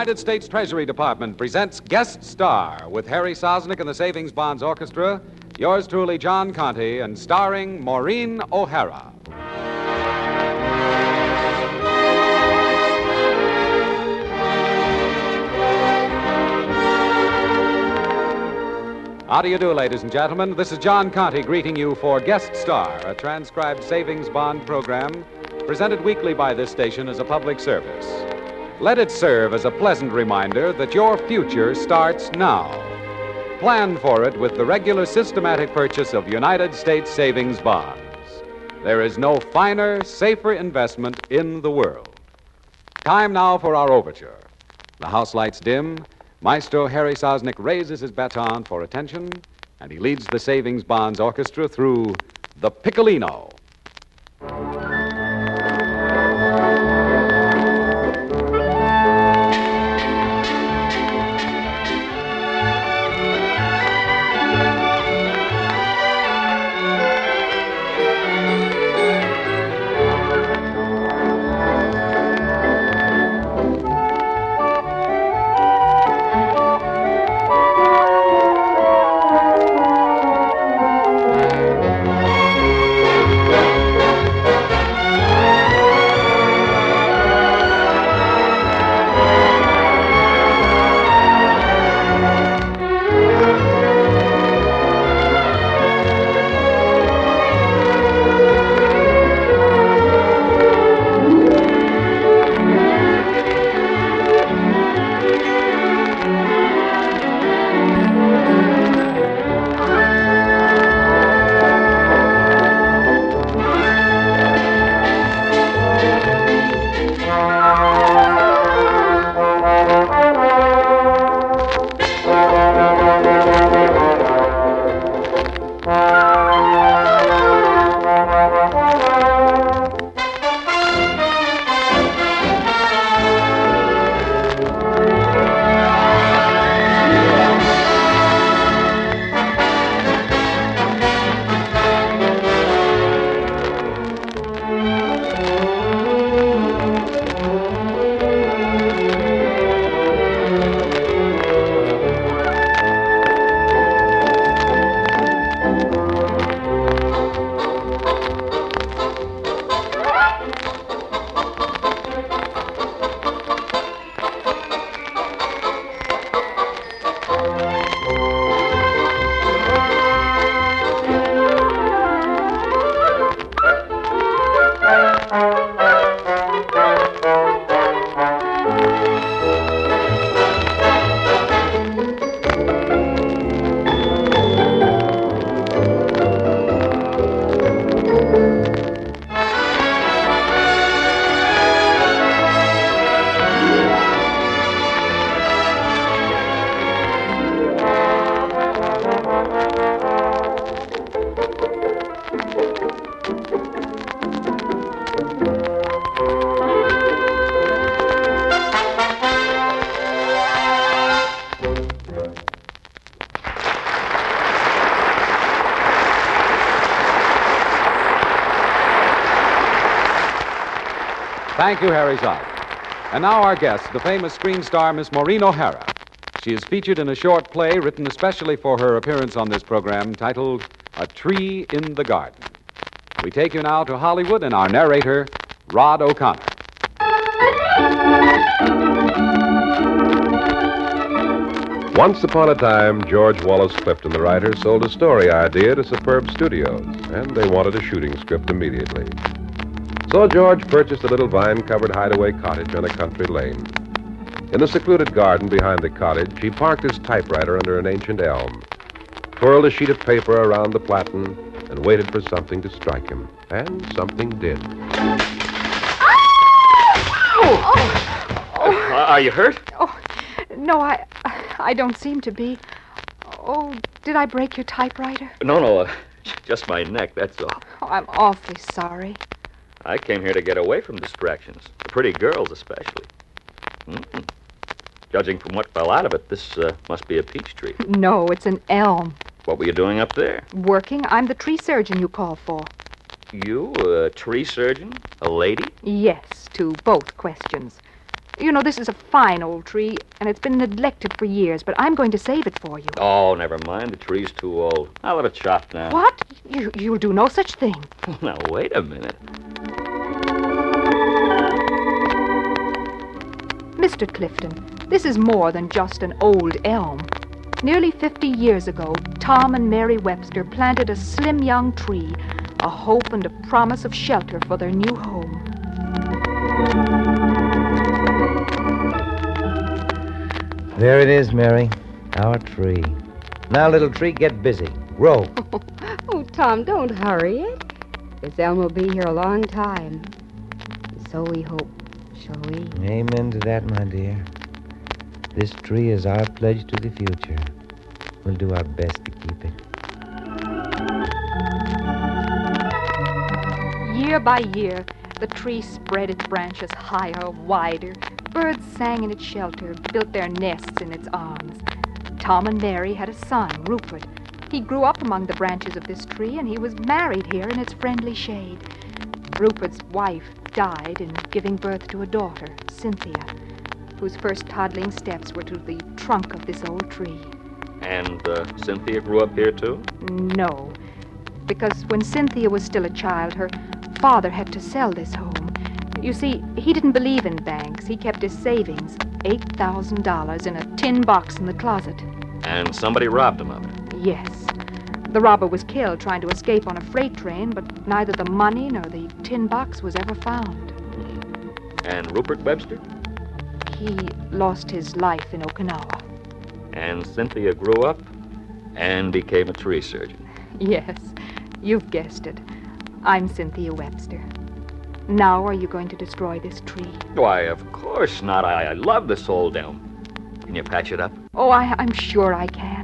United States Treasury Department presents Guest Star with Harry Sosnick and the Savings Bonds Orchestra, yours truly, John Conte, and starring Maureen O'Hara. How do you do, ladies and gentlemen? This is John Conte greeting you for Guest Star, a transcribed savings bond program presented weekly by this station as a public service. Let it serve as a pleasant reminder that your future starts now. Plan for it with the regular systematic purchase of United States savings bonds. There is no finer, safer investment in the world. Time now for our overture. The house lights dim. Maestro Harry Sosnick raises his baton for attention, and he leads the Savings Bonds Orchestra through The Piccolino. Thank you, Harry Zott. And now our guest, the famous screen star, Miss Maureen O'Hara. She is featured in a short play written especially for her appearance on this program titled A Tree in the Garden. We take you now to Hollywood and our narrator, Rod O'Connor. Once upon a time, George Wallace Clifton, the writer, sold a story idea to Superb Studios, and they wanted a shooting script immediately. So George purchased a little vine covered hideaway cottage on a country lane. In the secluded garden behind the cottage, he parked his typewriter under an ancient elm, twirled a sheet of paper around the platen, and waited for something to strike him. And something did. Are you hurt? Oh, no, I I don't seem to be. Oh, did I break your typewriter? No, no, uh, just my neck, that's all. Oh, I'm awfully sorry. I came here to get away from distractions, the pretty girls especially. Mm-mm. Judging from what fell out of it, this uh, must be a peach tree. No, it's an elm. What were you doing up there? Working? I'm the tree surgeon you called for. You, a tree surgeon? A lady? Yes, to both questions. You know, this is a fine old tree, and it's been neglected for years, but I'm going to save it for you. Oh, never mind. The tree's too old. I'll have it chopped down. What? You, you'll do no such thing. now, wait a minute. Mr. Clifton, this is more than just an old elm. Nearly 50 years ago, Tom and Mary Webster planted a slim young tree, a hope and a promise of shelter for their new home. There it is, Mary. Our tree. Now, little tree, get busy. Grow. Oh, Tom, don't hurry it. This elm will be here a long time. So we hope, shall we? Amen to that, my dear. This tree is our pledge to the future. We'll do our best to keep it. Year by year, the tree spread its branches higher, wider. Birds sang in its shelter, built their nests in its arms. Tom and Mary had a son, Rupert. He grew up among the branches of this tree, and he was married here in its friendly shade. Rupert's wife died in giving birth to a daughter, Cynthia, whose first toddling steps were to the trunk of this old tree. And uh, Cynthia grew up here, too? No, because when Cynthia was still a child, her father had to sell this home. You see, he didn't believe in banks. He kept his savings, $8,000, in a tin box in the closet. And somebody robbed him of it. Yes. The robber was killed trying to escape on a freight train, but neither the money nor the tin box was ever found. And Rupert Webster? He lost his life in Okinawa. And Cynthia grew up and became a tree surgeon. Yes, you've guessed it. I'm Cynthia Webster. Now, are you going to destroy this tree? Why, of course not. I, I love this old elm. Can you patch it up? Oh, I, I'm sure I can.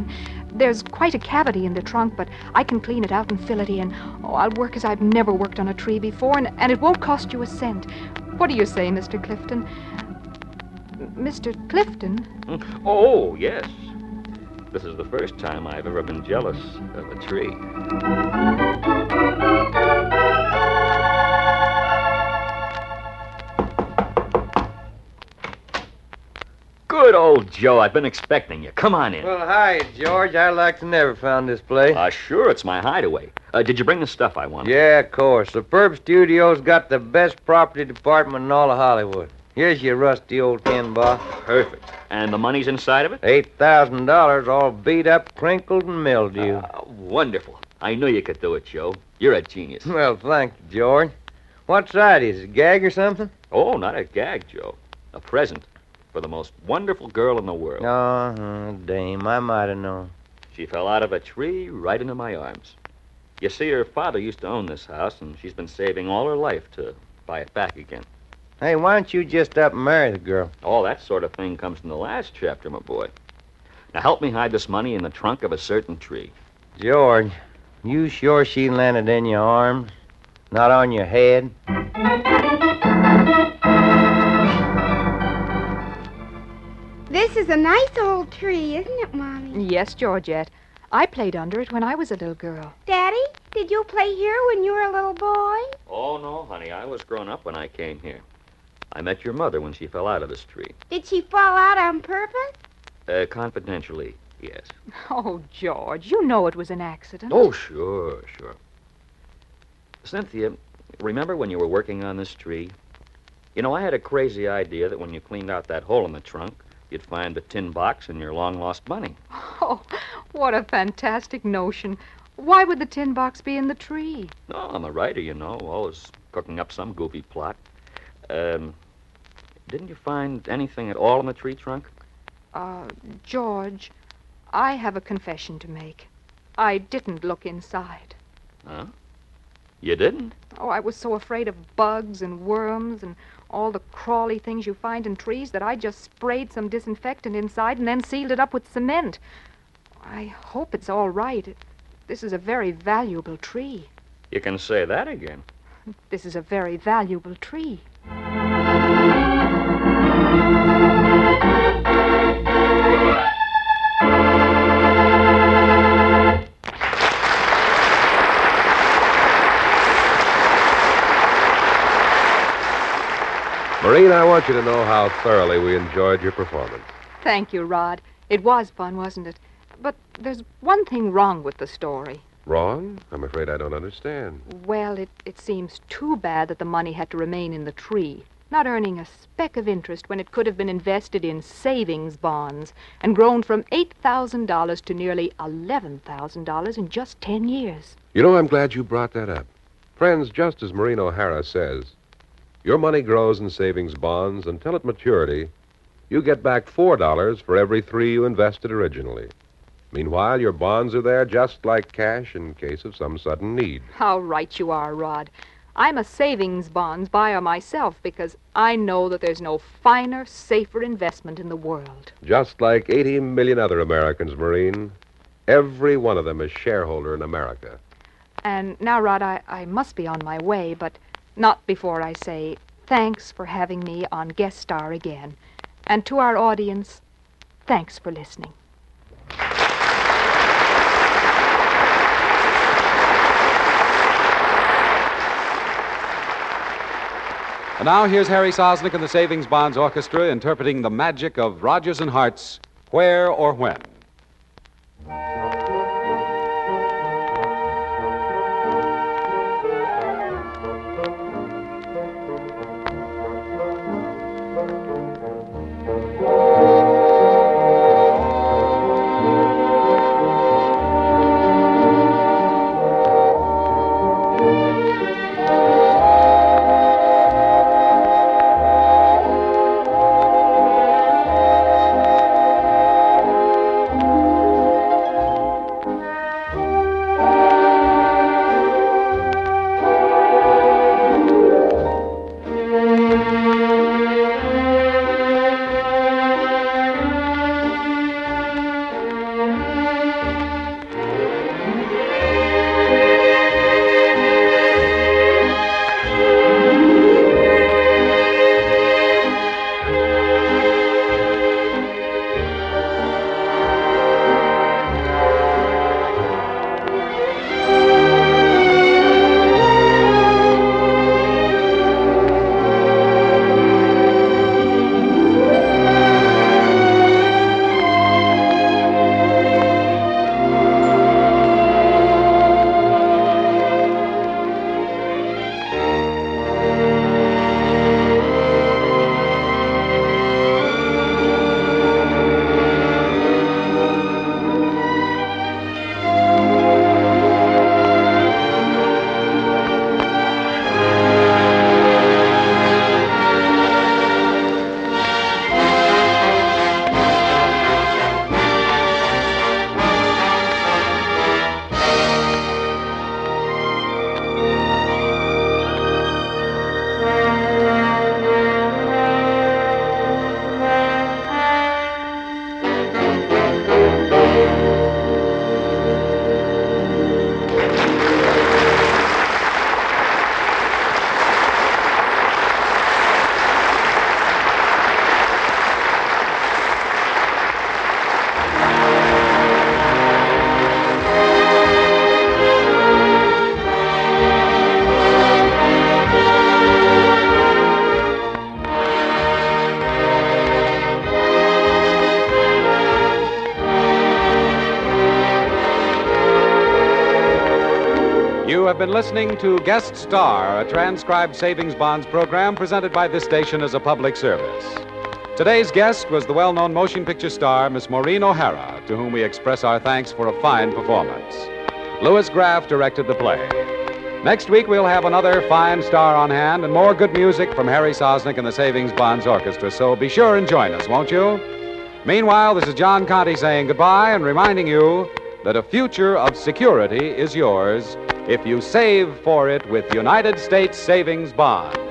There's quite a cavity in the trunk, but I can clean it out and fill it in. Oh, I'll work as I've never worked on a tree before, and, and it won't cost you a cent. What do you say, Mr. Clifton? Mr. Clifton? Oh, yes. This is the first time I've ever been jealous of a tree. Old Joe. I've been expecting you. Come on in. Well, hi, George. I like to never found this place. Uh, sure, it's my hideaway. Uh, did you bring the stuff I wanted? yeah, of course. Superb Studios got the best property department in all of Hollywood. Here's your rusty old tin box. Perfect. And the money's inside of it? Eight thousand dollars, all beat up, crinkled, and mildew. Uh, wonderful. I knew you could do it, Joe. You're a genius. well, thank you, George. What side is it? A gag or something? Oh, not a gag, Joe. A present for the most wonderful girl in the world. Oh, dame, I might have known. She fell out of a tree right into my arms. You see, her father used to own this house, and she's been saving all her life to buy it back again. Hey, why don't you just up and marry the girl? All that sort of thing comes in the last chapter, my boy. Now help me hide this money in the trunk of a certain tree. George, you sure she landed in your arms? Not on your head? This is a nice old tree, isn't it, Mommy? Yes, Georgette. I played under it when I was a little girl. Daddy, did you play here when you were a little boy? Oh, no, honey. I was grown up when I came here. I met your mother when she fell out of this tree. Did she fall out on purpose? Uh, confidentially, yes. Oh, George, you know it was an accident. Oh, sure, sure. Cynthia, remember when you were working on this tree? You know, I had a crazy idea that when you cleaned out that hole in the trunk, you'd find the tin box and your long lost money. Oh, what a fantastic notion. Why would the tin box be in the tree? No, I'm a writer, you know, always cooking up some goofy plot. Um, didn't you find anything at all in the tree trunk? Uh, George, I have a confession to make. I didn't look inside. Huh? You didn't? Oh, I was so afraid of bugs and worms and all the crawly things you find in trees that I just sprayed some disinfectant inside and then sealed it up with cement. I hope it's all right. This is a very valuable tree. You can say that again. This is a very valuable tree. Want you to know how thoroughly we enjoyed your performance. Thank you, Rod. It was fun, wasn't it? But there's one thing wrong with the story. Wrong? I'm afraid I don't understand. Well, it, it seems too bad that the money had to remain in the tree, not earning a speck of interest when it could have been invested in savings bonds and grown from $8,000 to nearly $11,000 in just 10 years. You know, I'm glad you brought that up. Friends, just as Maureen O'Hara says, your money grows in savings bonds until at maturity you get back $4 for every three you invested originally. Meanwhile, your bonds are there just like cash in case of some sudden need. How right you are, Rod. I'm a savings bonds buyer myself because I know that there's no finer, safer investment in the world. Just like 80 million other Americans, Maureen. Every one of them is shareholder in America. And now, Rod, I, I must be on my way, but not before I say thanks for having me on Guest Star again. And to our audience, thanks for listening. And now here's Harry Sosnick and the Savings Bonds Orchestra interpreting the magic of Rodgers and Hart's Where or When. Been listening to Guest Star, a transcribed savings bonds program presented by this station as a public service. Today's guest was the well known motion picture star, Miss Maureen O'Hara, to whom we express our thanks for a fine performance. Louis Graff directed the play. Next week, we'll have another fine star on hand and more good music from Harry Sosnick and the Savings Bonds Orchestra, so be sure and join us, won't you? Meanwhile, this is John Conte saying goodbye and reminding you that a future of security is yours if you save for it with United States Savings Bonds.